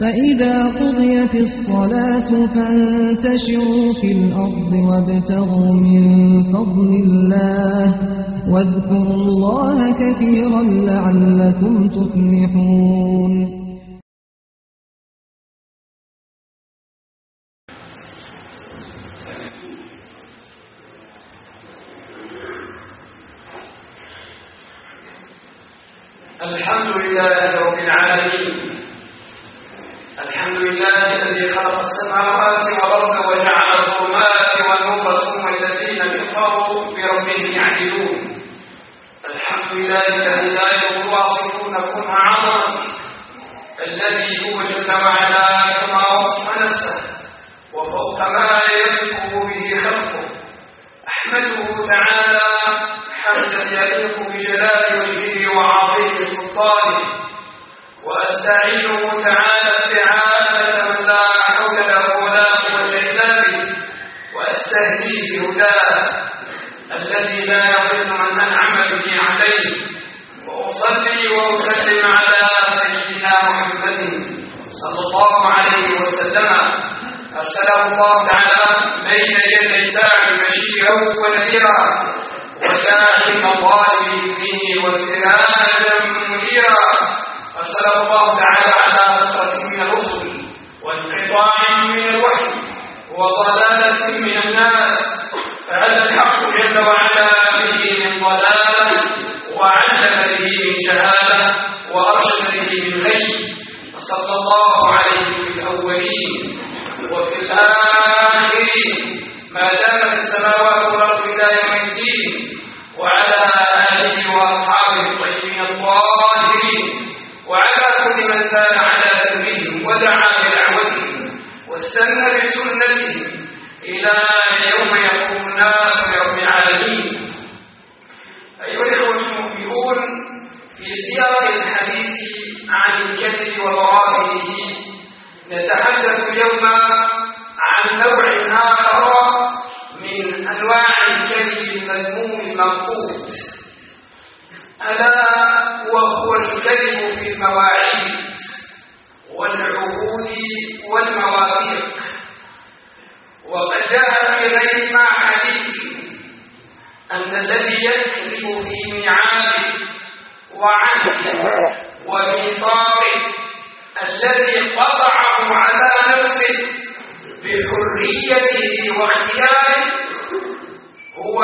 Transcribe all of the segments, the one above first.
فإذا قضيت الصلاة فانتشروا في الأرض وابتغوا من فضل الله واذكروا الله كثيرا لعلكم تفلحون. الحمد لله رب العالمين. الحمد لله الذي خلق السماوات والأرض وجعل الظلمات والنور ثم الذين كفروا بربهم يعدلون. الحمد لله الذي لا يضر واصفون كن عظمته الذي هو جل وعلا كما وصف نفسه وفوق ما يصفه به خلقه. أحمده تعالى حمدا يليق بجلال وجهه وعظيم سلطانه. وأستعينه تعالى استعانه من لا حول له ولا قوه الا به واستهديه بهداه الذي لا يضل من انعم به عليه واصلي وأسلم على سيدنا محمد صلى الله عليه وسلم. أرسله الله تعالى بين يدي الساعة بشيرا ونذيرا وداعي الله باذنه وسراجا منيرا. أرسله الله تعالى على فترة من الرسل وانقطاع من الوحي وضلالة نتحدث اليوم عن نوع آخر من أنواع الكذب المذموم المنقوط. ألا وهو الكذب في المواعيد والعهود والمواثيق. وقد جاء في غير ما حديث أن الذي يكذب في ميعاده وعهده وميثاقه الذي قطعه على نفسه بحريته واختياره هو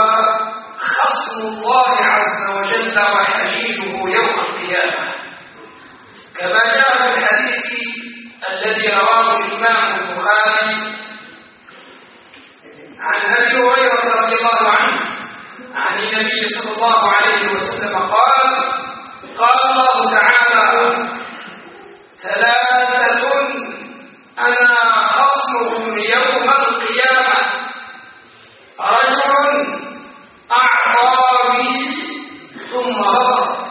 خصم الله عز وجل وحجيجه يوم القيامة. كما جاء في الحديث الذي رواه الإمام البخاري عن أبي هريرة رضي الله عنه عن النبي صلى الله عليه وسلم قال قال الله تعالى ثلاثة أنا خصمهم يوم القيامة رجل أعطى بي ثم غضب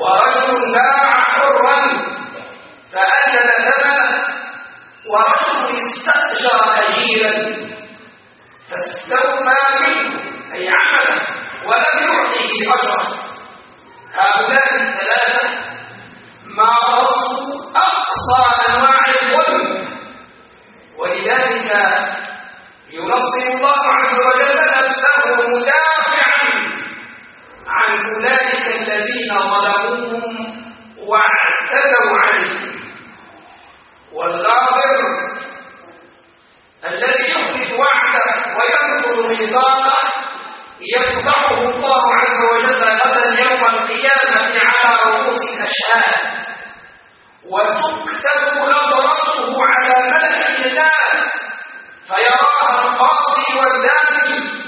ورجل باع حرا فأكل ثمنه ورجل استأجر أجيرا فاستوفى منه أي عمله ولم يعطه أجرا هؤلاء الثلاثة مارسوا أقصى أنواع الظلم ولذلك ينصر الله عز وجل نفسه مدافعا عن أولئك الذين ظلموهم واعتدوا عليهم والغافر الذي يخلف وعده وينقض ميثاقه يفضحه الله عز وجل غدا يوم القيامة على رؤوس الأشهاد. وتكتب نظرته على ملأ الناس فيراها القاصي والداني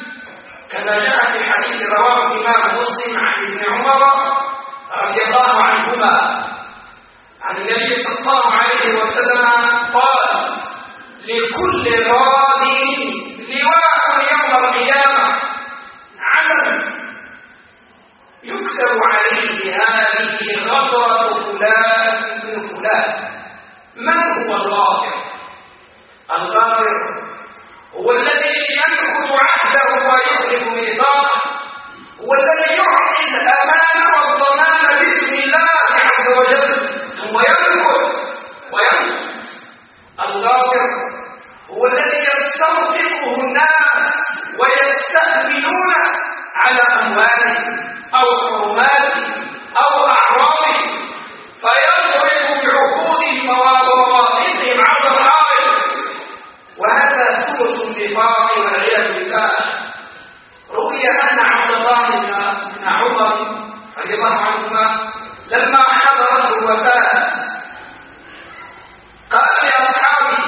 كما جاء في حديث رواه الإمام مسلم عن ابن عمر رضي الله عنهما. عن النبي صلى الله عليه وسلم قال لكل راض لواء يكتب عليه هذه غدرة فلان من فلان. من هو الغافر الغافر هو الذي ينكت عهده ويخلف ميثاقه. هو الذي يعطي الأمان والضمان باسم الله عز وجل. ثم يمكث ويمكث الغافر هو الذي يستوثقه الناس ويستأمنون على أموالهم أو حرماتهم أو أعراضهم فيضرب بعقودهم ومواقفهم عبر الحائط وهذا ثلث النفاق والعياذ بالله. روي أن عبد الله بن عمر رضي الله عنهما لما حضرته الوفاة قال لأصحابه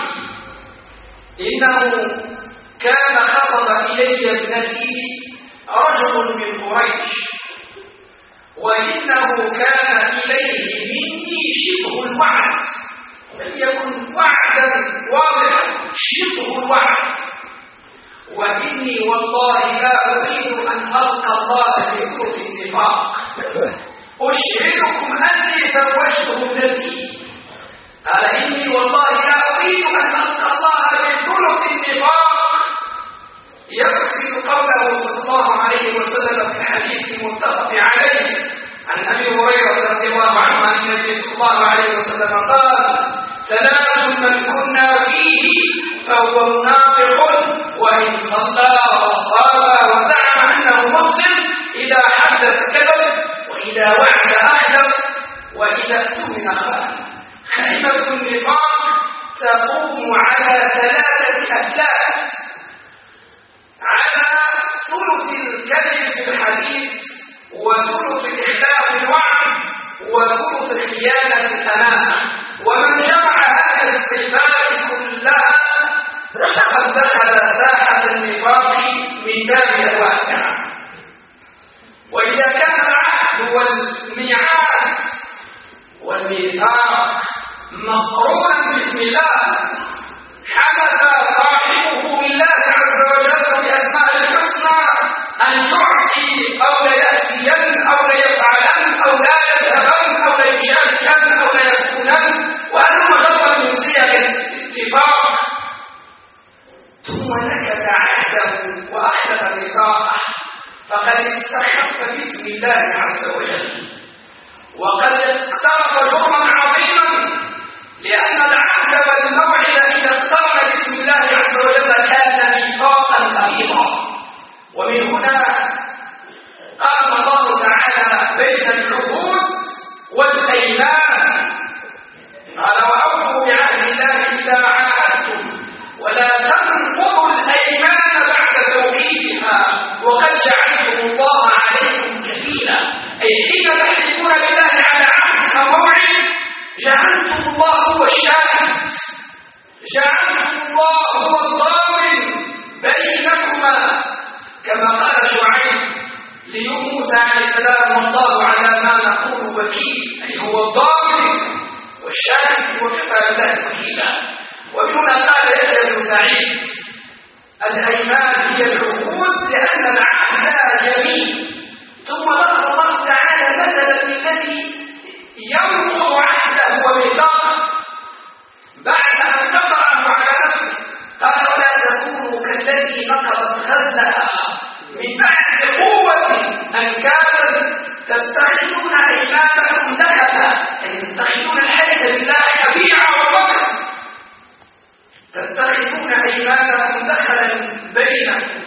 إنه كان خطب إلي ابنتي رجل من قريش. وإنه كان إليه مني شبه الوعد. لم يكن وعدا واضحا شبه الوعد. وإني والله لا أريد أن ألقى الله بثلث النفاق. أشهدكم أني زوجته ابنتي قال قوله صلى الله عليه وسلم في الحديث المتفق عليه عن أبي هريرة رضي الله عنه عن النبي صلى الله عليه وسلم قال ثلاث من كنا فيه فهو منافق وإن صلى وصام وزعم أنه مسلم إذا حدث كذب وإذا وعد أحدث وإذا اؤتمن خان كلمة النفاق تقوم على ثلاثة أسلاك على ثلث الكذب في الحديث وثلث إخلاف الوعد وثلث خيانة الأمانة ومن جمع هذه الصفات كلها فقد دخل ساحة النفاق من بابها الواسعة وإذا كان العهد والميعاد والميثاق مقرونا باسم الله حلف استخف باسم الله عز وجل. وقد اقترف جرما عظيما لأن العهد والموعد إذا اقترن باسم الله عز وجل كان ميثاقا غليظا. ومن هنا قال الله تعالى بين العهود والأيمان. قال وأوفوا بعهد الله إذا عاهدتم ولا تنقضوا الأيمان بعد توكيدها. وقد الله كفيلا أي حين تحلفون بالله على عهد أو موعد جعلتم الله هو الشاهد. جعلتم الله هو الضامن بينكما. كما قال شعيب ليوسى عليه السلام والله على ما نقول وكيل. أي هو الضامن والشاهد وكفى بالله وكيلا. ومن هنا قال يحيى بن سعيد الأيمان هي العهود لأن العهد يمين. ثم ضرب الله تعالى مثلا للذي ينقض عهده وميثاقه بعد أن نقضه على نفسه. قال ولا تكونوا كالذي نقضت غزلها من بعد قوة انكاثا تتخذون ايمانكم دخلا يعني تتخذون الحلف بالله خبيعا وبكرا. تتخذون ايمانكم دخلا بينكم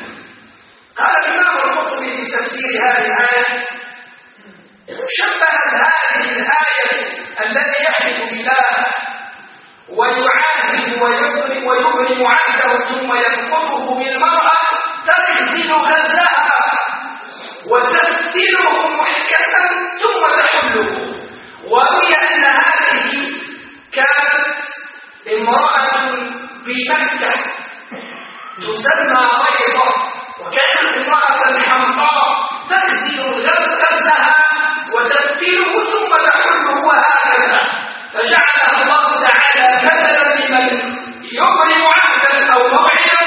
قال الإمام تفسير هذه الآية. شبهت هذه الآية الذي يحلف بالله ويعاهد ويبرم ويبرم عهده ثم ينقضه بالمرأة تغزل غزلها وتفتنه محكمه ثم تحله. وروي أن هذه كانت امرأة بمكة تسمى بيضة وكانت امرأة حمقاء تنزل غزها وتفتله ثم تحله وهكذا فجعلها الله تعالى مثلا لمن يبرم عهدا أو موعدا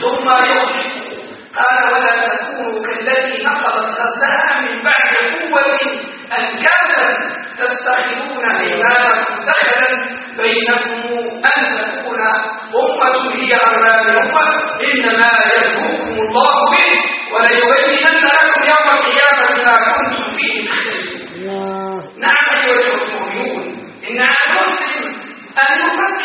ثم يخلصه قال ولا تكونوا كالتي نقضت غزها من بعد قوة أنكالا تتخذون إيمانكم دخلا بينكم أن تكون أمة هي أرباب الأمة. إنما يدعوكم الله به وليبينن لكم يوم القيامة ما كنتم فيه تختلفون نعم أيها المؤمنون إن على المسلم أن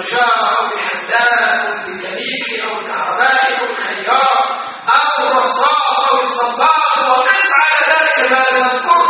أحيانا أو بالنجار أو بالحداد أو بالكليك أو الكهرباء أو الرصاص أو الصباغ على ذلك ما نذكره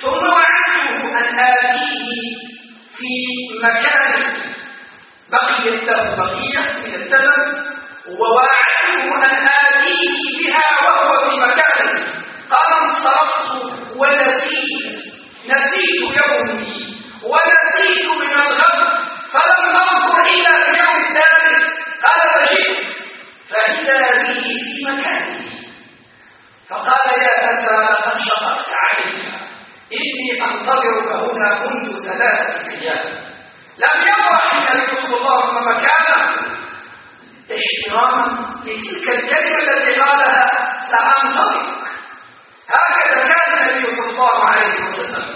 ثم وعدته أن آتيه في مكان بقيت له بقية من الثمن ووعدته أن آتيه بها وهو في مكانه قال انصرفت ونسيت نسيت يومي ونسيت من الغد فلم أنظر إلى اليوم الثالث. قال فجئت فإذا به في مكانه فقال يا فتى أنتظرك هنا منذ ثلاثة أيام. لم يبرح النبي صلى الله عليه وسلم مكانه احتراما لتلك الكلمة التي قالها سأنتظرك. هكذا كان النبي صلى الله عليه وسلم.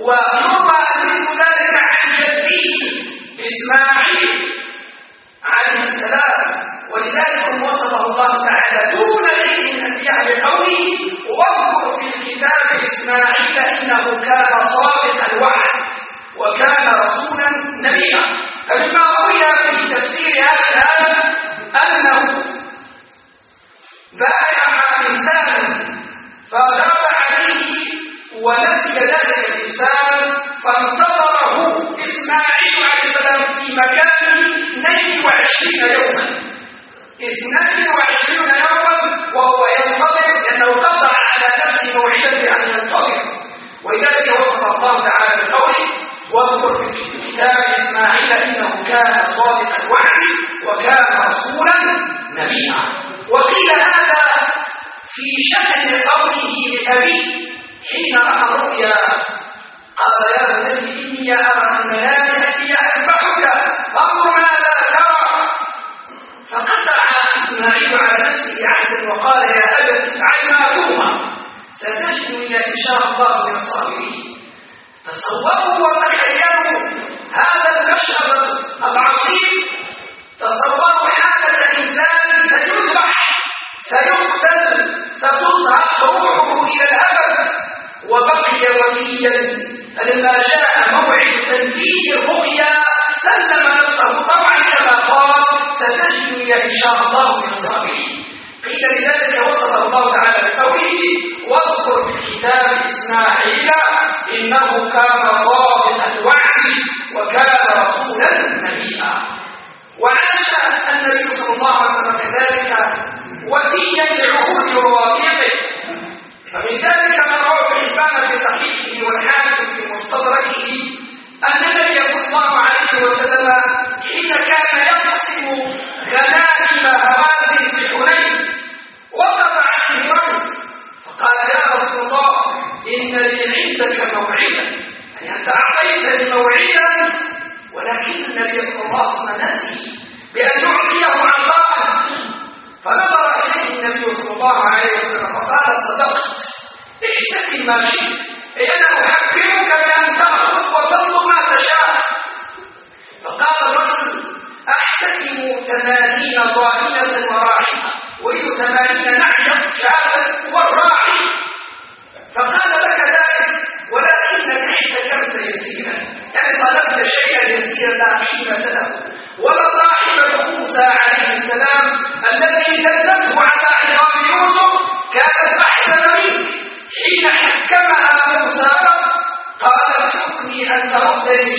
ويروى مثل ذلك عن جده إسماعيل عليه السلام. ولذلك وصفه الله تعالى دون غير الأنبياء بقوله واذكر في الكتاب إسماعيل إنه كان صادق الوعد وكان رسولا نبيا. فمما روي في تفسير هذا الآية أنه بايع إنسانا فغاب عليه ونسي ذلك الإنسان فانتظره في مكان 22 يوما. 22 يوما وهو ينتظر لأنه قطع على نفسه موعدا بأن ينتظر. ولذلك وصف الله تعالى بقوله واذكر في الكتاب إسماعيل إنه كان صادق الوعد وكان رسولا نبيها وقيل هذا في شأن قوله لأبيه حين رأى الرؤيا قال يا بني إني أرى في وقال يا أبت افعل ما تؤمر ستجدني إن شاء الله من الصابرين. تصوروا وتخيلوا هذا المشهد العظيم. تصوروا حالة إنسان سيذبح. سيقتل ستزهق روحه إلى الأبد. وبقي وفيا فلما جاء موعد تنفيذ الرؤيا سلم نفسه طبعا كما قال ستجدني إن شاء الله من الصابرين. قيل لذلك وصف الله تعالى بقوله واذكر في الكتاب إسماعيل إنه كان صادق الوعد وكان رسولا نبيا. وعاش النبي صلى الله عليه وسلم كذلك وفيا لعهود وواثيقه فمن ذلك ما روى ابن حبان في صحيحه والحاكم في مستدركه أن النبي صلى الله عليه وسلم حين كان يقسم غنائم هوازن في حنين وقف عليه رجل فقال يا رسول الله إن لي عندك موعدا. يعني أنت أعطيتني موعدا ولكن النبي صلى الله عليه وسلم نسي بأن يعطيه عطاء فنظر إليه النبي صلى الله عليه وسلم فقال صدقت. احتفل ما شئت. أي أنا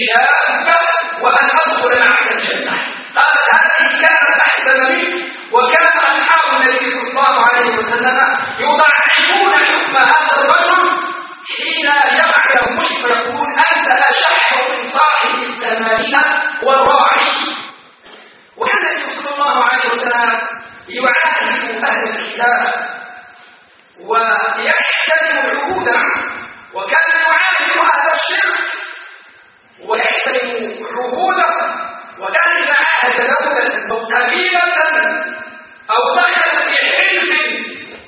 شابة وأن أدخل معك الجنة. قالت هذه كانت أحسن منك وكان أصحاب النبي صلى الله عليه وسلم يضعفون حكم هذا الرجل حين يقع مشكل يقول أنت أشح من صاحب الثمانين والراعي وكان النبي صلى الله عليه وسلم يعاهد أهل الكتاب ويحترم العهود وكان يعاهد أهل الشرك ويحترم عهوده وكان أو قبيله أو دخل في حلف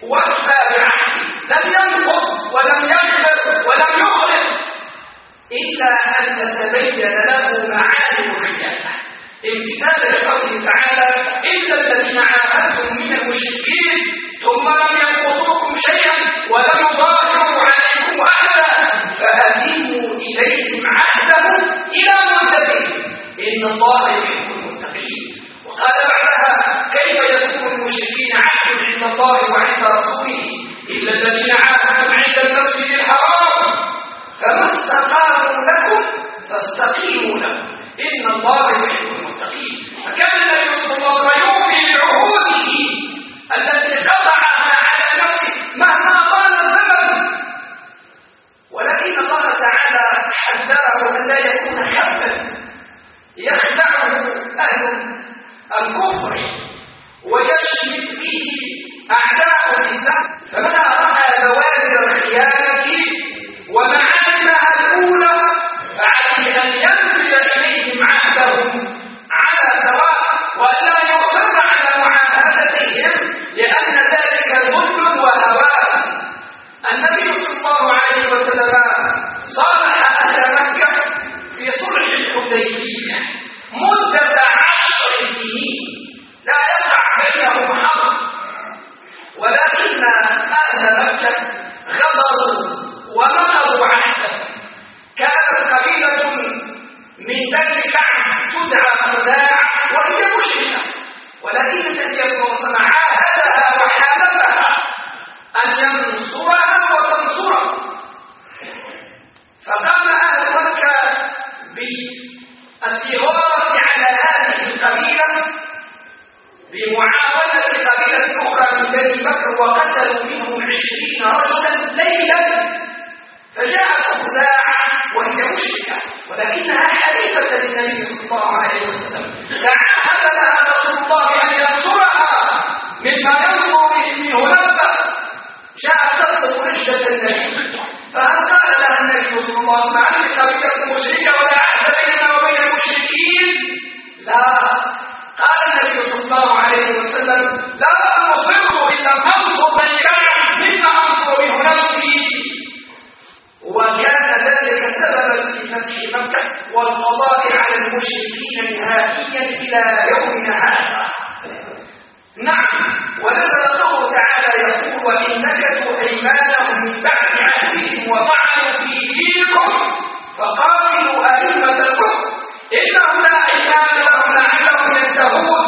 وفى بعهده لم ينقض ولم يغفر ولم يخلف إلا أن تتبين له معالم الخيانه امتثالا لقوله تعالى إلا الذين عاهدتم من المشركين ثم لم ينقصوكم شيئا ولم يظاهروا عليكم أحدا فأتموا إليهم عهدهم إلى مدتهم إن الله يحب وقال بعدها كيف يكون المشركين عهد عند الله وعند رسوله إلا الذين عاهدتم عند المسجد الحرام؟ فما استقاموا لكم فاستقيموا لهم. إن الله يحب تدعى خزاع وهي مشركة. ولكن النبي صلى الله عليه وسلم عاهدها وحالفها أن ينصرها وتنصره. فقام أهل مكة بالإغارة على هذه القبيلة بمعاونة قبيلة أخرى من بني بكر وقتلوا منهم عشرين رجلا ليلا. فجاءت خزاعة وهي مشركة. ولكنها حليفة للنبي صلى الله عليه وسلم. تعهد لها رسول الله أن ينصرها مما ينصر به منه نفسه جاءت تطلب رشدة النبي. فهل قال لها النبي صلى الله عليه وسلم علمت قبيلة المشركة ولا عهد بيننا وبين المشركين؟ لا. قال النبي صلى الله عليه وسلم لا أصبر إلا أنصر من كان مما أنصر منه نفسي وكان سببا في فتح مكة والقضاء على المشركين نهائيا إلى يومنا هذا نعم ونزل تعالى يقول وإن نكثوا أيمانهم من بعد عهدهم وطعنوا في دينكم فقاتلوا أئمة الكفر إنهم لا أيمان لهم لعلهم ينتهون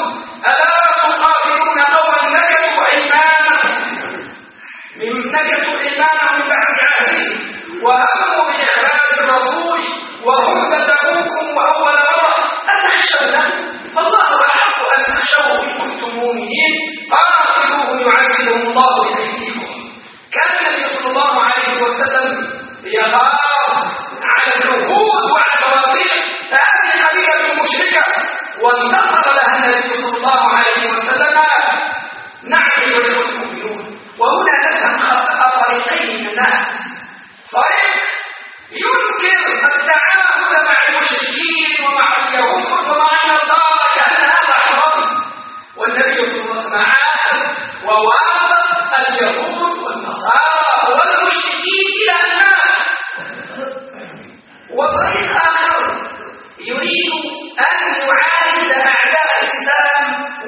ألا تقاتلون قوما نكثوا أيمانهم من نكثوا أيمانهم من بعد عهدهم وهموا بإحسان وهم بدأوكم وأول مرة أتخشون فالله أحق أن تخشوه إن كنتم مؤمنين. قاتلوهم يعذبهم الله بأيديكم. كان النبي صلى الله عليه وسلم يغار على العهود وعلى المواضيع فهذه قبيلة مشركة. وانتصر لها النبي صلى الله عليه وسلم نعم أيها المؤمنون. وهنا نفهم خطأ طريقين الناس. طريق ومع اليهود والنبي صلى الله عليه وسلم عاد ووافق اليهود والنصارى والمشركين إلى أن مات وطريق آخر يريد أن يعاند أعداء الإسلام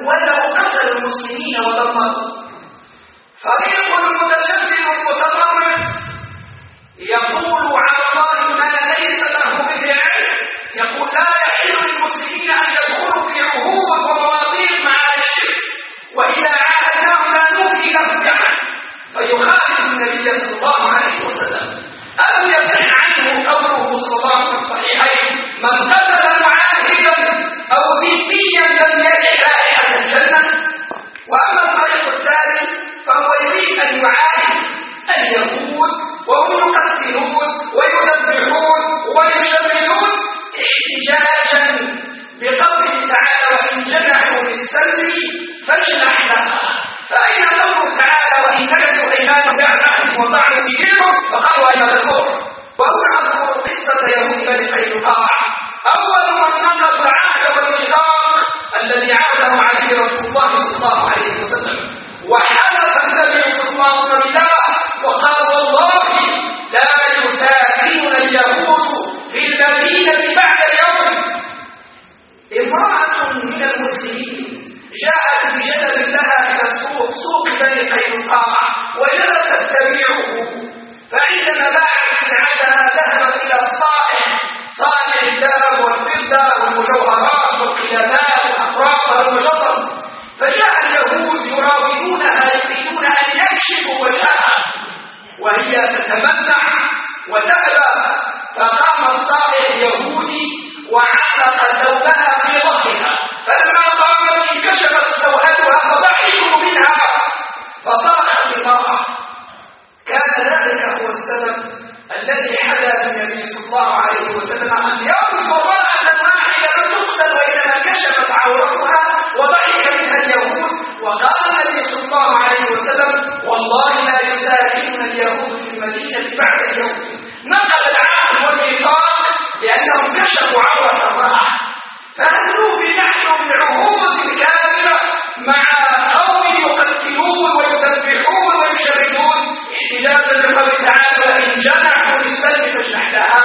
ولو قتل المسلمين ودمروا لم يجد رائحة الجنة. وأما الطريق الثاني فهو يريد أن يعاهد اليهود وهم يقتلون ويذبحون ويشردون احتجاجا بقوله تعالى وإن جنحوا للسلم فاجنح لها فأين قوله تعالى وإن نكثوا أيمان بعد عهد وضعوا دينهم فقالوا أين الكفر وهنا أذكر قصة يهود بني قينقاع أول من نقض العهد والميثاق الذي عهده عليه رسول الله صلى الله عليه وسلم. وحلف النبي صلى الله عليه وسلم بالله وقال والله لا يساكننا اليهود في المدينة بعد اليوم. امرأة من المسلمين جاءت بجدل لها إلى السوق سوق بني قينقاع وجلست تبيعه. فعندما باعت سلعتها ذهبت إلى الصائع صانع الذهب والفضة وهي تتمنع وتأبى فقام الصائع اليهودي وعلق ثوبها في ظهرها. فلما قامت انكشفت سوءتها فضحكوا منها فصرخت المرأة كان ذلك هو السبب الذي حدا النبي صلى الله عليه وسلم أن ينصر امرأة واحدة لم تقتل وإنما كشفت عورتها وضحك منها اليهود وقال النبي صلى الله عليه وسلم والله لا يساكننا اليهود في المدينة بعد اليوم. نقل العهد والميثاق لأنهم كشفوا عورة امرأة فهل نحن بالعهود الكاملة مع قوم يقتلون ويذبحون ويشردون احتجاجا لقوله تعالى وإن جنحوا للسلم فاجنح لها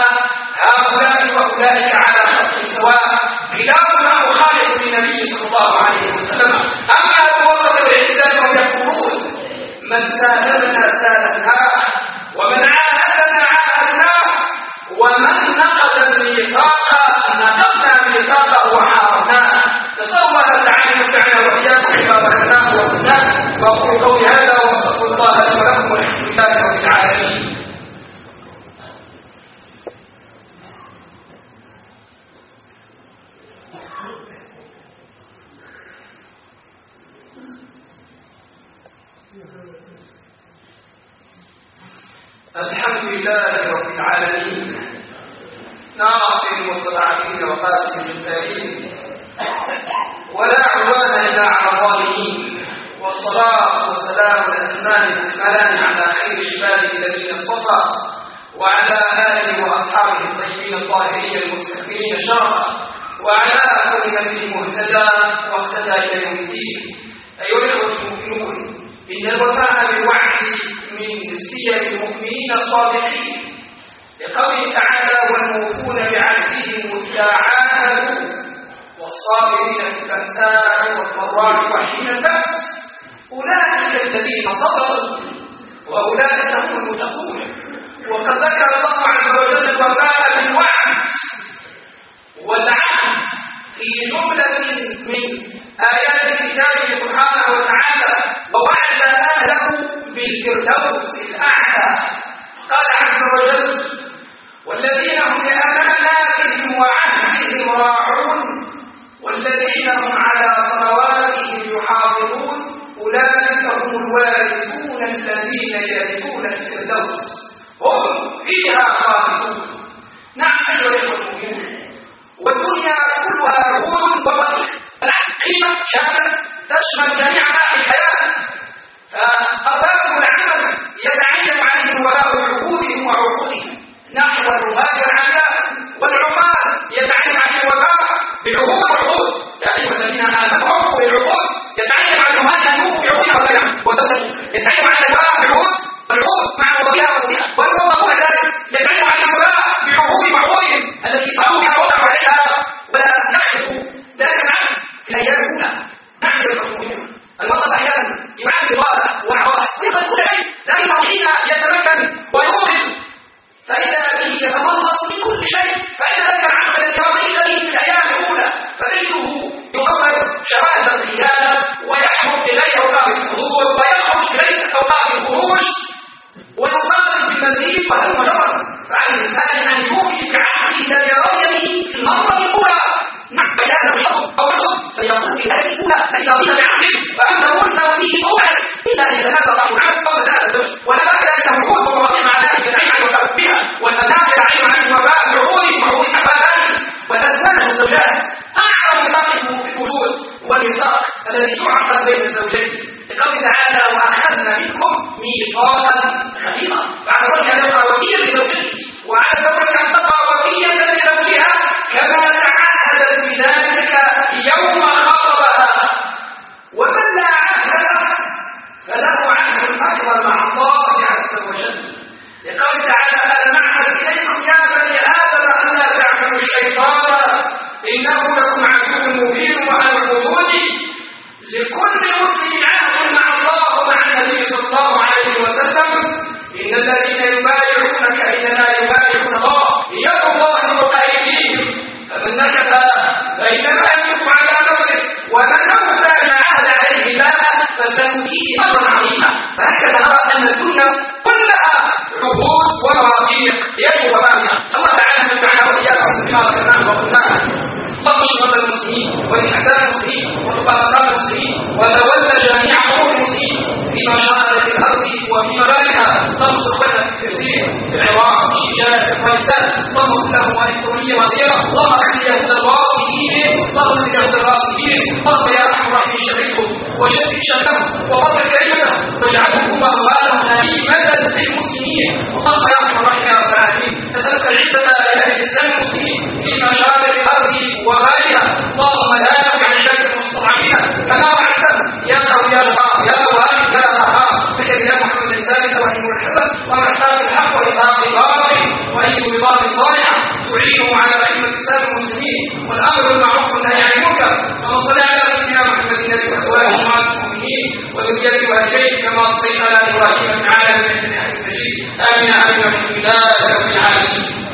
هؤلاء وأولئك على خط سواء. كلاهما مخالف للنبي صلى الله عليه وسلم. أما أبو وهم يقولون من سالمنا سالمناه ومن عاهدنا عاهدناه ومن نقض الميثاق نقضنا ميثاقه وحاربناه نسأل الله تعالى أن ينفعنا وإياكم بما ذكرناه وقلناه وأقول قولي هذا وأستغفر الله لي ولكم والحمد لله رب العالمين الحمد لله رب العالمين. ناصر المستضعفين وقاسم الجبارين ولا عدوان إلا على الظالمين. والصلاة والسلام الأتمان الأكملان على خير عباده الذين اصطفى. وعلى آله وأصحابه الطيبين الطاهرين المستكبرين شرفا وعلى كل من مهتدى واهتدى إلى يوم الدين. أيها الإخوة المؤمنون إن الوفاء بالوعد من سير المؤمنين الصادقين لقوله تعالى والموفون بعهدهم اذا عاهدوا والصابرين في البأساء والضراء وحين البأس الذين صبروا وأولئك هم المتقون. وقد ذكر الله عز وجل الوفاء بالوعد والعهد. في جملة من آيات كتابه سبحانه وتعالى ووعد أهله بالفردوس الأعلى. قال عز وجل والذين هم لأماناتهم وعهدهم راعون والذين هم على صلواتهم يحافظون أولئك هم الوارثون الذين يرثون الفردوس. هم فيها خالدون. نعم أيها المؤمنون والدنيا العقيمة شاملة تشمل جميع أنواع الحياة. فأرباب العمل يتعين عليهم ولاء عقودهم وعقودهم. نحو الرماد العمياء والعمال يتعين عليهم وفاء بالعقود والعقود يا أيها الذين آمنوا عقوا بالعقود يتعين على العمال أن يوفوا بعقودهم ولا يتعين على الوفاء بالعقود مع ذلك. يتعين على معقودهم التي صاروا بها وضعوا عليها ولا نخلق ذلك العمل في الأيام الأولى نعم يا المؤمنون الموظف أحيانا يعاني الوضع والعوائق يفعل لكن حين يتمكن ويوهن فإذا به يتملص من كل شيء العمل الذي رضيت به في الأيام الأولى فتجده يكبر شواذ الرجال ويحكم في غير أوقات الحضور ويخرج في غير أوقات الخروج ويقابل بالمزيد وهل مجرد. فعلى الإنسان أن يوفي بعهده الذي رضي به في المرة الأولى نعم كان الشر أو الحب فيقول في هذه الأولى فإذا رضي بعهده فأنت قلت وفيه موعد إلا ثلاثة ضعف عنه قبل ذلك ونبع ذلك الوجود ومواضيع مع ذلك عن وفاء بها عن الوفاء بعقول وعقول أحباب ذلك وتزداد الزوجات أعظم في الوجود والميثاق الذي يعقد بين الزوجين لقوله تعالى وأخذنا منكم ميثاقا غليظا بعد ذلك أن يبقى وكيلا لزوجته وعلى زوجة أن تبقى وكيلا لزوجها كما إنما يبايعون الله يد الله فوق أيديهم فمن نكث فإنما يملك على نفسه ومن أوفى ما عهد عليه الله فسنؤتيه أجرا عظيما. فهكذا نرى أن الدنيا كلها عقود ومواثيق يجب بابها الله تعالى نفعنا وإياكم بما ذكرناه وقلناه اللهم اشف المسلمين ولأحزاب المسلمين وفقراء المسلمين وتولى جميع أمور المسلمين. في مشارق الأرض وفي مغاربها اللهم ادخلنا في في العراق الشيشان افغانستان اللهم كن لهم الكونيه وزيره اللهم اهد يهود الراسخين اهد يهود الراسخين اللهم يا ارحم الراحمين شفيكم وشدد شملهم وفضل كلمتهم واجعلهم اموالهم غنيمه للمسلمين اللهم يا الحسن ومحتاج الحق وإظهار الباطل وأيد بباطل صالحة تعينه على أئمة الإسلام المسلمين والأمر بالمعروف والنهي عن المنكر. اللهم على سيدنا محمد النبي وأزواجه أمهات المؤمنين كما صليت إبراهيم تعالى من الحميد المجيد آمين آمين بحمد الله رب العالمين.